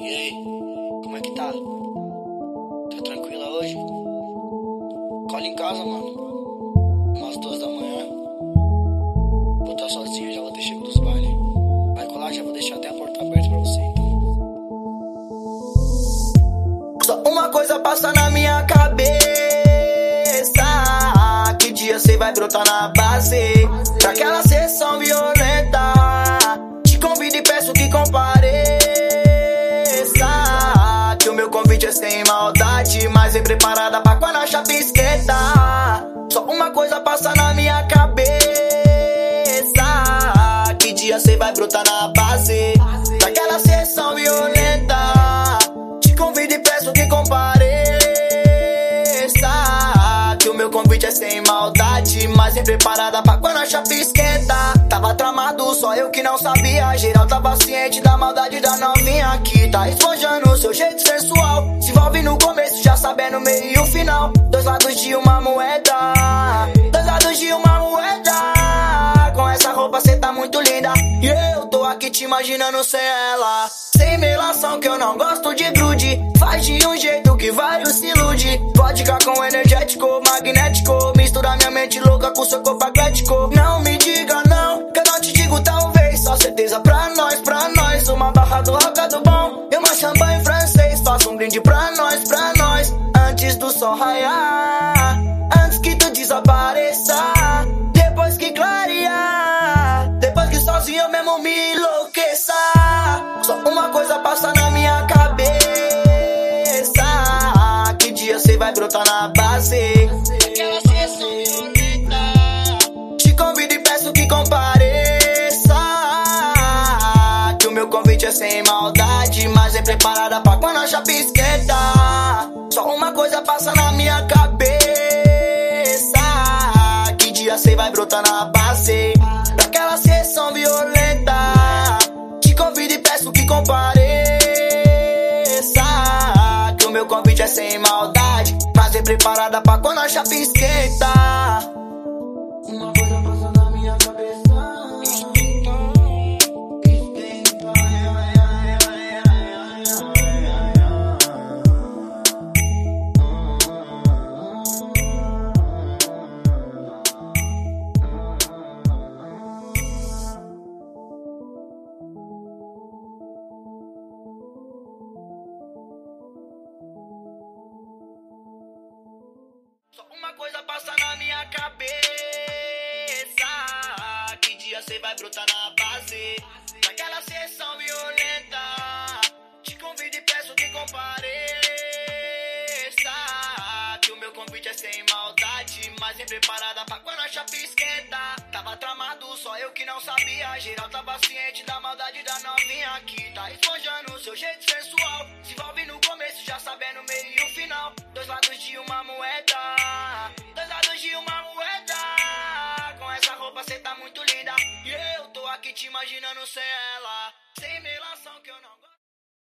E aí, como é que tá? Tá tranquila hoje? Cola em casa, mano. Umas duas da manhã. Vou estar sozinho, já vou ter chego dos bailes. Vai colar, já vou deixar até a porta aberta pra você, então. Só uma coisa passa na minha cabeça. Que dia cê vai brotar na base? Pra aquela Convite é sem maldade. Mas é preparada pra quando a chapa esquenta. Só uma coisa passa na minha cabeça. Que dia cê vai brotar na base? Pra aquela sessão violenta. Te convido e peço que compareça. Que o meu convite é sem maldade, mas é preparada pra quando a chapa esquenta. Tava tramado, só eu que não sabia. Geral tava ciente da maldade da novinha que tá esponjando de uma moeda. Dois lados de uma moeda. Com essa roupa cê tá muito linda. E eu tô aqui te imaginando sem ela. Sem melação que eu não gosto de grude. Faz de um jeito que vários se ilude. Vodka com energético, magnético. Mistura minha mente louca com seu corpo atlético. Não me diga não, que eu não te digo talvez. Só certeza pra nós, pra nós. Uma barra do roca do bom e uma champanhe francês. Faça um brinde pra nós, pra nós. Antes do sol raiar. Depois que clarear. Depois que sozinho eu mesmo me enlouqueça. Só uma coisa passa na minha cabeça. Que dia cê vai brotar na base? Te convido e peço que compareça. Que o meu convite é sem maldade, mas é preparada pra quando a chapa esquenta. Cê vai brotar na base? Daquela sessão violenta. Te convido e peço que compareça. Que o meu convite é sem maldade, mas preparada pra quando a chapa esquenta. Só uma coisa passa na minha cabeça. Que dia cê vai brotar na base? Naquela sessão violenta. Te convido e peço que compareça. Que o meu convite é sem maldade, mas é preparada pra quando a chapa esquenta. Tava tramado, só eu que não sabia. Geral tava ciente da maldade da novinha que tá esponjando seu jeito sensual. Moeda. Com essa roupa cê tá muito linda. E eu tô aqui te imaginando sem ela.